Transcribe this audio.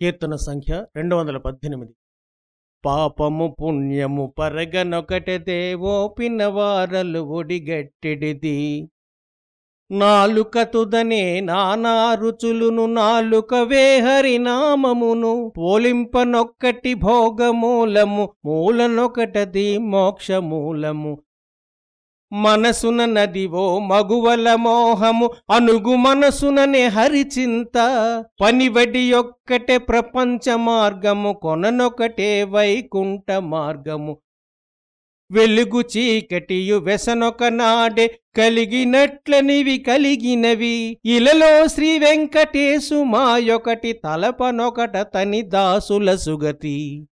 కీర్తన సంఖ్య రెండు వందల పద్దెనిమిది పాపము పుణ్యము పరగనొకటె ఓపిన వారలు ఒడిగట్టెడిది. నాలుక తుదనే నానా రుచులును నాలుక వేహరినామమును పోలింపనొక్కటి భోగమూలము మూలనొకటది మోక్షమూలము. మనసున నదివో మగువల మోహము అనుగు మనసుననే హరిచింత. పనివడి ఒక్కటే ప్రపంచ మార్గము కొననొకటే వైకుంఠ మార్గము. వెలుగు చీకటియు వెసనొక నాడే కలిగినట్లనివి కలిగినవి. ఇలలో శ్రీ వెంకటేశు మాయొకటి తలపనొకట తని దాసుల సుగతి.